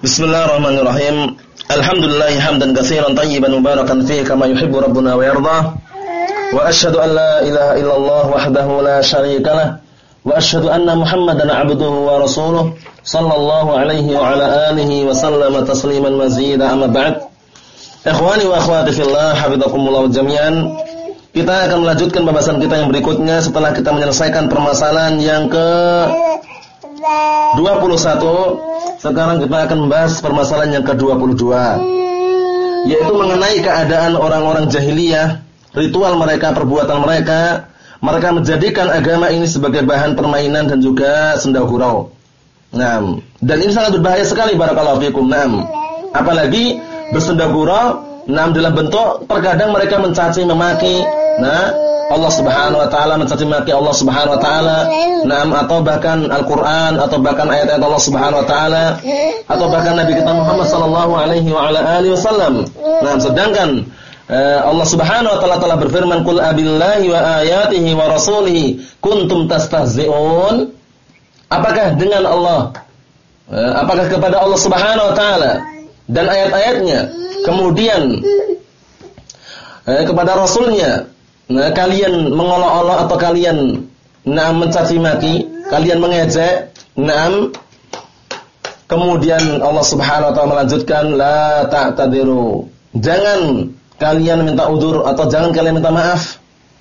Bismillahirrahmanirrahim. Alhamdulillah hamdan katsiran tayyiban mubarakan fihi kama yuhibbu rabbuna wa yarda. Wa asyhadu an la ilaha illallah wahdahu la syarika lah. Wa asyhadu anna Muhammadan 'abduhu wa rasuluh sallallahu alaihi wa ala alihi wa sallama tasliman mazida amma ba'd. Ikhwani wa akhwati fillah, hafizakumullah jami'an. Kita akan melanjutkan pembahasan kita yang berikutnya setelah kita menyelesaikan permasalahan yang ke 21 sekarang kita akan membahas permasalahan yang ke-22 yaitu mengenai keadaan orang-orang jahiliyah, ritual mereka, perbuatan mereka, mereka menjadikan agama ini sebagai bahan permainan dan juga senda gurau. Nah, dan ini sangat berbahaya sekali barakallahu fikum. Nah, apalagi bersenda gurau, nah dalam bentuk terkadang mereka mencaci memaki, nah Allah Subhanahu wa taala mencaci maki Allah Subhanahu wa taala, nam atau bahkan Al-Qur'an atau bahkan ayat-ayat Allah Subhanahu wa taala atau bahkan Nabi kita Muhammad sallallahu alaihi wa ala alihi wasallam. Nah, sedangkan uh, Allah Subhanahu wa taala telah berfirman, "Qul abillahi wa ayatihi wa rasulihi kuntum tastahzi'un?" Apakah dengan Allah? Uh, apakah kepada Allah Subhanahu wa taala dan ayat-ayatnya kemudian uh, kepada rasulnya Nah, kalian mengolok-olok atau kalian nah mencaci maki, kalian mengejek, nah kemudian Allah Subhanahu wa taala melanjutkan la ta'tadiru. Jangan kalian minta udur atau jangan kalian minta maaf.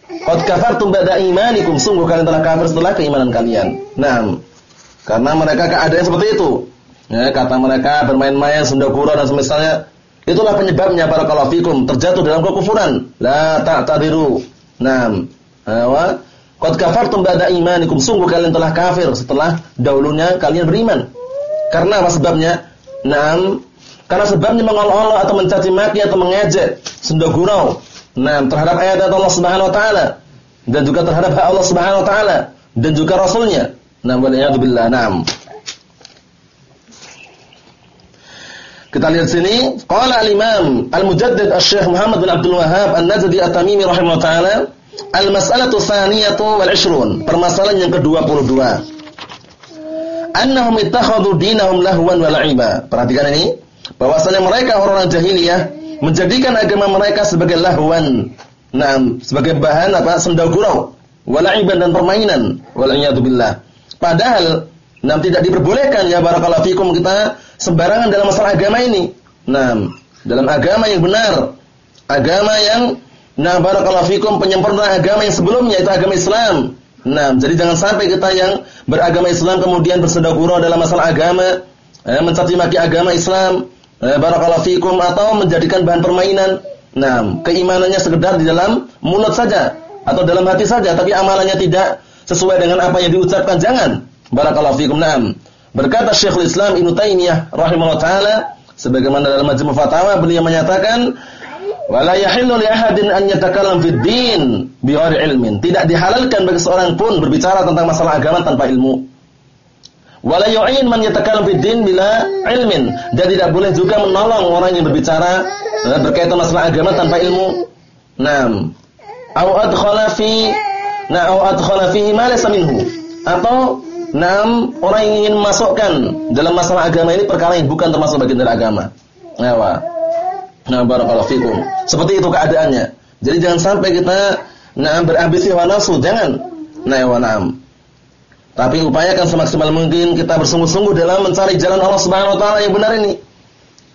Qad kafartum ba'da imanikum, sungguh kalian telah kafir setelah keimanan kalian. Nah, karena mereka keadaan seperti itu. Ya, kata mereka bermain-main senda gurau dan semisalnya itulah penyebabnya para kalafikum terjatuh dalam kekufuran. La ta'tadiru. Naam. Wa qad kafartum ba'da imanikum. Sungguh kalian telah kafir setelah dahulunya kalian beriman. Karena apa sebabnya? Naam. Karena sebabnya mengolok-olok atau mencaci maki atau mengejek, senda gurau. Naam, terhadap ayat Allah Subhanahu wa taala dan juga terhadap Allah Subhanahu wa taala dan juga rasulnya. Naam, wa billah. Naam. Kita lihat sini, qala al-Imam Al-Mujaddid Asy-Syaikh Muhammad bin Abdul Wahhab An-Najdi At-Tamimi rahimahullah taala, al-mas'alatu tsaniyatu wal 20, permasalahan yang ke-22. Annahum ittakhadhu dinahum lahwan wa la'iba. Perhatikan ini, bahwasanya mereka orang-orang jahiliyah menjadikan agama mereka sebagai lahwan. Nah, sebagai bahan apa? Senda gurau, wala'iban dan permainan. Wal billah. Padahal Nah, tidak diperbolehkan ya barakallahu fikum kita sembarangan dalam masalah agama ini. Nah, dalam agama yang benar, agama yang nah barakallahu fikum penyempurnaan agama yang sebelumnya itu agama Islam. Nah, jadi jangan sampai kita yang beragama Islam kemudian bersedekah dalam masalah agama, eh, mencaci maki agama Islam, eh, barakallahu fikum atau menjadikan bahan permainan. Nah, keimanannya sekedar di dalam mulut saja atau dalam hati saja, tapi amalannya tidak sesuai dengan apa yang diucapkan. Jangan. Barakallahu fikum. Naam. Berkata Syekhul Islam Ibnu Taimiyah rahimahullah taala sebagaimana dalam Majmu' Fatawa beliau menyatakan wala yahillu li ahadin an yatakallam fid din bighairi ilmin. Tidak dihalalkan bagi seorang pun berbicara tentang masalah agama tanpa ilmu. Wala yu'in man yatakallam fid din bila ilmin. Dan tidak boleh juga menolong orang yang berbicara eh, berkaitan masalah agama tanpa ilmu. Naam. Au adkhala fi na au adkhala fihi ma laysa minhu. Atau Nam, orang yang ingin masukkan dalam masalah agama ini perkara yang bukan termasuk bagian dari agama. Nah, Nah, barakallahu fikum. Seperti itu keadaannya. Jadi jangan sampai kita nah berambisi wa nafsu, jangan. Nah, wa na'am. Tapi upayakan semaksimal mungkin kita bersungguh-sungguh dalam mencari jalan Allah Subhanahu wa taala yang benar ini.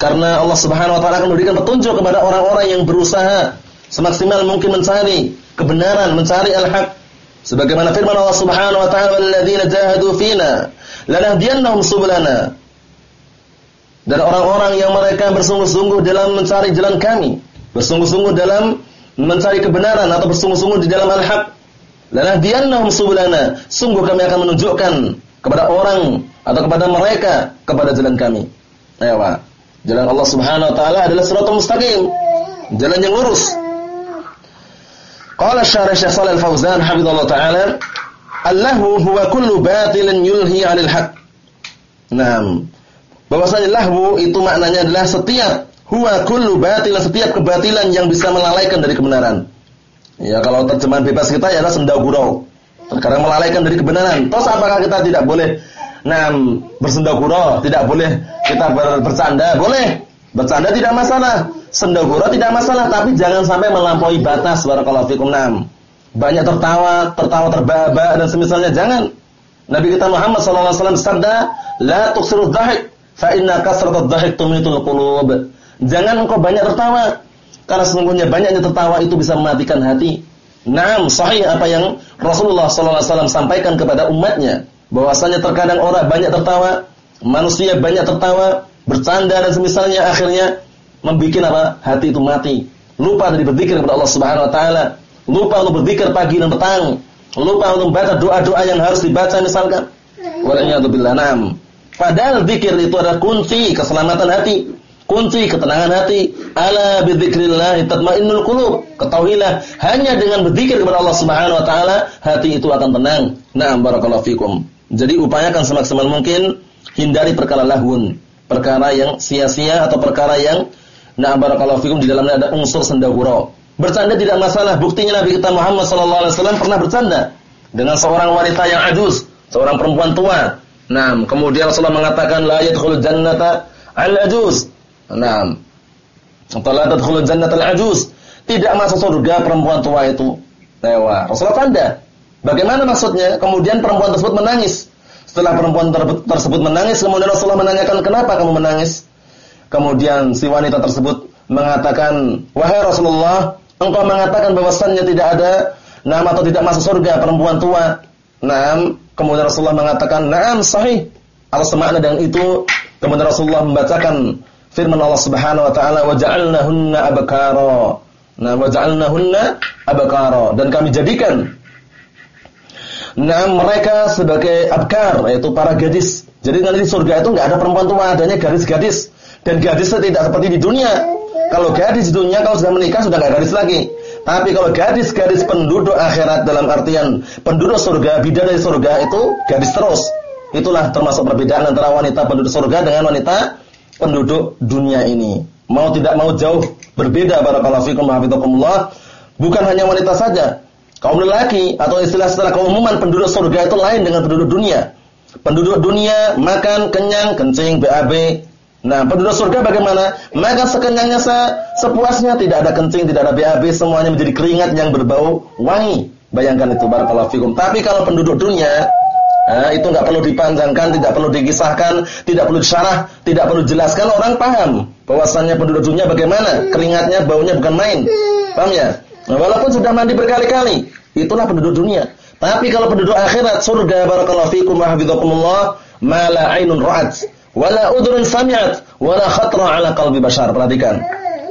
Karena Allah Subhanahu wa taala akan memberikan petunjuk kepada orang-orang yang berusaha semaksimal mungkin mencari kebenaran, mencari al-haq Sebagaimana firman Allah Subhanahu wa taala, "Walladzina jahadu fina lanahdiyannahum subulana." Dan orang-orang yang mereka bersungguh-sungguh dalam mencari jalan kami, bersungguh-sungguh dalam mencari kebenaran atau bersungguh-sungguh di dalam al-haq, lanahdiyannahum subulana. Sungguh kami akan menunjukkan kepada orang atau kepada mereka kepada jalan kami. Ayo, Pak. Jalan Allah Subhanahu wa taala adalah siratal mustaqim. Jalan yang lurus. Qala syarih Syekh Shalal Fauzan hafizallahu taala, "Allahu huwa kullu batilin yulhi 'anil haq." Naam. Bahwasanya lahu itu maknanya adalah setiap huwa kullu batilan setiap kebatilan yang bisa melalaikan dari kebenaran. Ya kalau terjemahan bebas kita ya adalah senda gurau. Karena melalaikan dari kebenaran. Terus apakah kita tidak boleh nah bersendagura, tidak boleh kita ber, bercanda, boleh. Bercanda tidak masalah, sendagura tidak masalah, tapi jangan sampai melampaui batas barakallahu fikum. Nam. Banyak tertawa, tertawa terbahak dan semisalnya jangan. Nabi kita Muhammad sallallahu alaihi wasallam bersabda, "La tuksiru dhahik, fa inna kasratud dhahik tumitul qulub." Jangan engkau banyak tertawa, karena sesungguhnya banyaknya tertawa itu bisa mematikan hati. Naam, sahih apa yang Rasulullah sallallahu alaihi wasallam sampaikan kepada umatnya, bahwasanya terkadang orang banyak tertawa, manusia banyak tertawa, bercanda dan semisalnya akhirnya membuat apa? Hati itu mati. Lupa dari berzikir kepada Allah Subhanahu wa taala, lupa untuk berzikir pagi dan petang, lupa untuk membaca doa-doa yang harus dibaca misalkan. Waliyadzubillah. Naam. Padahal zikir itu adalah kunci keselamatan hati, kunci ketenangan hati. Ala bidzikrillah tatmainnul qulub. Ketahuilah, hanya dengan berzikir kepada Allah Subhanahu wa taala, hati itu akan tenang. Naam barakallahu fikum. Jadi upayakan semaksimal mungkin hindari perkara lahun perkara yang sia-sia atau perkara yang nah barakallahu fikum di dalamnya ada unsur sendagura. Bercanda tidak masalah. Buktinya Nabi kita Muhammad sallallahu alaihi wasallam pernah bercanda dengan seorang wanita yang ajuz, seorang perempuan tua. Nah, kemudian Rasulullah mengatakan la yadkhulul jannata al-ajuz. Nah, atau la tadkhulul jannata al-ajuz. Tidak masuk surga perempuan tua itu. Dewa. Rasulullah tanda. Bagaimana maksudnya? Kemudian perempuan tersebut menangis. Setelah perempuan ter tersebut menangis, kemudian Rasulullah menanyakan, "Kenapa kamu menangis?" Kemudian si wanita tersebut mengatakan, "Wahai Rasulullah, engkau mengatakan bahwasannya tidak ada nama atau tidak masuk surga perempuan tua." Naam, kemudian Rasulullah mengatakan, "Naam, sahih." Atas semakna dengan itu, kemudian Rasulullah membacakan firman Allah Subhanahu wa taala, "Wa ja'alnahunna abkara." Nah, wa ja'alnahunna dan kami jadikan Nah, mereka sebagai abkar, yaitu para gadis. Jadi nanti di surga itu nggak ada perempuan tua, adanya gadis-gadis. Dan gadisnya tidak seperti di dunia. Kalau gadis di dunia kalau sudah menikah sudah nggak gadis lagi. Tapi kalau gadis-gadis penduduk akhirat dalam artian penduduk surga, bidadari surga itu gadis terus. Itulah termasuk perbedaan antara wanita penduduk surga dengan wanita penduduk dunia ini. Mau tidak mau jauh berbeda barakallahu fikum wa Bukan hanya wanita saja, Kaum lelaki atau istilah setelah keumuman penduduk surga itu lain dengan penduduk dunia. Penduduk dunia makan kenyang, kencing, BAB. Nah, penduduk surga bagaimana? Makan sekenyangnya se sepuasnya, tidak ada kencing, tidak ada BAB, semuanya menjadi keringat yang berbau wangi. Bayangkan itu barakallahu fikum. Tapi kalau penduduk dunia, Nah, itu nggak perlu dipanjangkan, tidak perlu dikisahkan, tidak perlu disyarah, tidak perlu jelaskan. Orang paham bahwasannya penduduk dunia bagaimana, keringatnya, baunya bukan main. Paham ya? Nah, walaupun sudah mandi berkali-kali, itulah penduduk dunia. Tapi kalau penduduk akhirat, surga barakallahu fikum wa hafizakumullah, ma la ainun ra'at, wala udrun sami'at, wala khatra ala qalbi bashar. Perhatikan.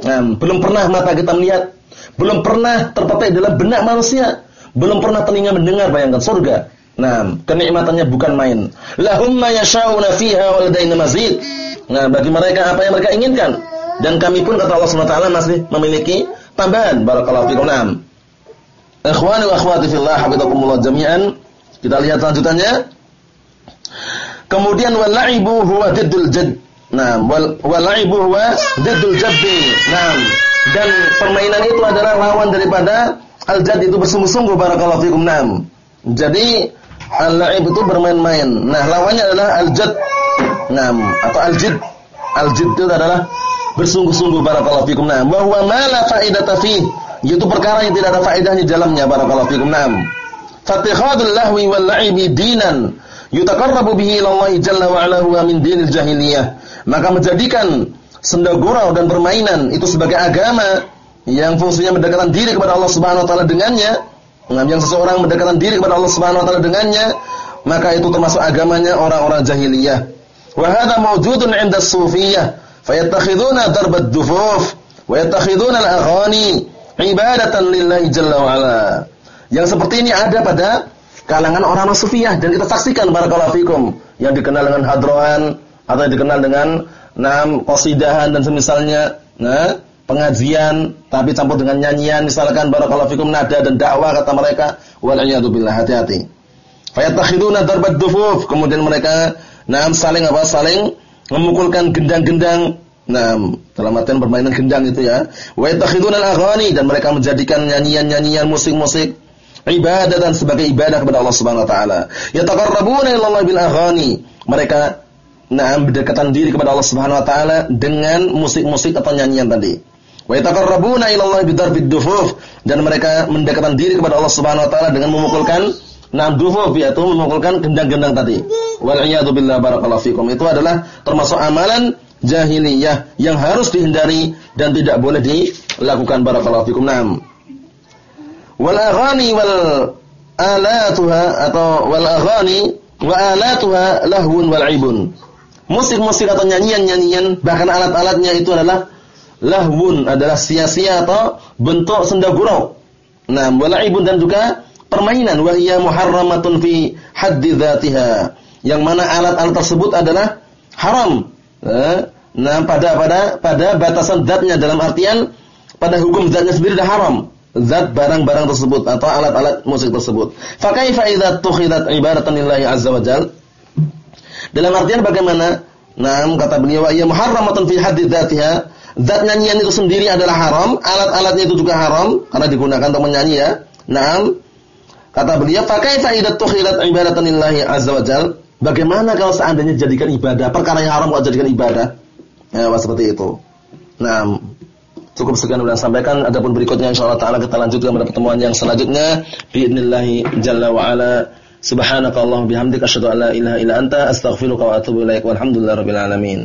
Nah, belum pernah mata kita melihat, belum pernah terpetik dalam benak manusia, belum pernah telinga mendengar bayangkan surga. Nah, kenikmatannya bukan main. Lahum ma yasha'una fiha wa ladaina mazid. Nah, bagi mereka apa yang mereka inginkan. Dan kami pun kata Allah Subhanahu wa taala masih memiliki tambahan barakallahu fikum. Naam. Ikhwani wa akhwati fillah, hafizakumullah jami'an. Kita lihat lanjutannya. Kemudian walaibu huwa diddul jad. Naam, wal walaibu huwa diddul jaddi. Naam. Dan permainan itu adalah lawan daripada al-jad itu bersungguh-sungguh barakallahu fikum. Naam. Jadi al-laib itu bermain-main. Nah, lawannya adalah al-jad. Naam, atau al-jid. Al-jid itu adalah bersungguh-sungguh barakallahu fikum. Naam, wa huwa ma la faidata fi, yaitu perkara yang tidak ada faedahnya di dalamnya barakallahu fikum. Naam. Fatikhadul lahwi wal la'ibi dinan yutaqarrabu bihi ila Allah jalla wa ala huwa min dinil jahiliyah. Maka menjadikan senda gurau dan permainan itu sebagai agama yang fungsinya mendekatkan diri kepada Allah Subhanahu wa taala dengannya. Yang seseorang mendekatkan diri kepada Allah Subhanahu wa taala dengannya, maka itu termasuk agamanya orang-orang jahiliyah. Wa hadha mawjudun 'inda sufiyah fayattakhiduna darbat dufuf wa yattakhiduna al-aghani ibadatan lillahi jalla wa ala. Yang seperti ini ada pada kalangan orang sufiyah. Dan kita saksikan barakallahu fikum yang dikenal dengan hadroan atau yang dikenal dengan nam qasidahan dan semisalnya nah pengajian tapi campur dengan nyanyian misalkan barakallahu fikum nada dan dakwah kata mereka wal iyadu billah hati-hati. Fayattakhiduna darbat dufuf kemudian mereka nam saling apa? Saling memukulkan gendang-gendang Nah, dalam artian permainan gendang itu ya. Wa yattakhiduna al-aghani dan mereka menjadikan nyanyian-nyanyian musik-musik ibadah dan sebagai ibadah kepada Allah Subhanahu wa taala. Yataqarrabuna ila Allah bil aghani mereka nah berdekatan diri kepada Allah Subhanahu wa taala dengan musik-musik atau nyanyian tadi. Wa yataqarrabuna ila Allah bidarbid dufuf dan mereka mendekatan diri kepada Allah Subhanahu wa taala dengan memukulkan nah dufuf yaitu memukulkan gendang-gendang tadi. Wal billah barakallahu fikum. Itu adalah termasuk amalan jahiliyah yang harus dihindari dan tidak boleh dilakukan barakallahu fikum. Naam. Wal aghani wal alatuha atau wal aghani wa alatuha lahwun wal ibun musik-musik atau nyanyian-nyanyian bahkan alat-alatnya itu adalah lahwun adalah sia-sia atau bentuk senda gurau. Nah, walaibun dan juga permainan wahiyya muharramatun fi haddi dzatiha. Yang mana alat-alat tersebut adalah haram. Eh, nah, pada pada pada batasan zatnya dalam artian pada hukum zatnya sendiri dah haram. Zat barang-barang tersebut atau alat-alat musik tersebut. Fa kaifa idza tukhidat ibadatan lillahi azza wajalla dalam artian bagaimana? Nah, kata beliau, "Ya muharramatun fi haddi dzatiha." Zat nyanyian itu sendiri adalah haram, alat-alatnya itu juga haram karena digunakan untuk menyanyi ya. Naam. Kata beliau, "Fa kaifa idza tukhilat ibadatan lillahi azza wajal?" Bagaimana kalau seandainya jadikan ibadah, perkara yang haram kok jadikan ibadah? Ya, seperti itu. Nah, cukup sekian sudah sampaikan. Adapun berikutnya insyaallah taala kita lanjutkan pada pertemuan yang selanjutnya. Biidznillah jalla wa ala. Subhanakallahumma bihamdika asyhadu an la ilaha illa anta astaghfiruka wa atubu ilaik. Walhamdulillahirabbil alamin.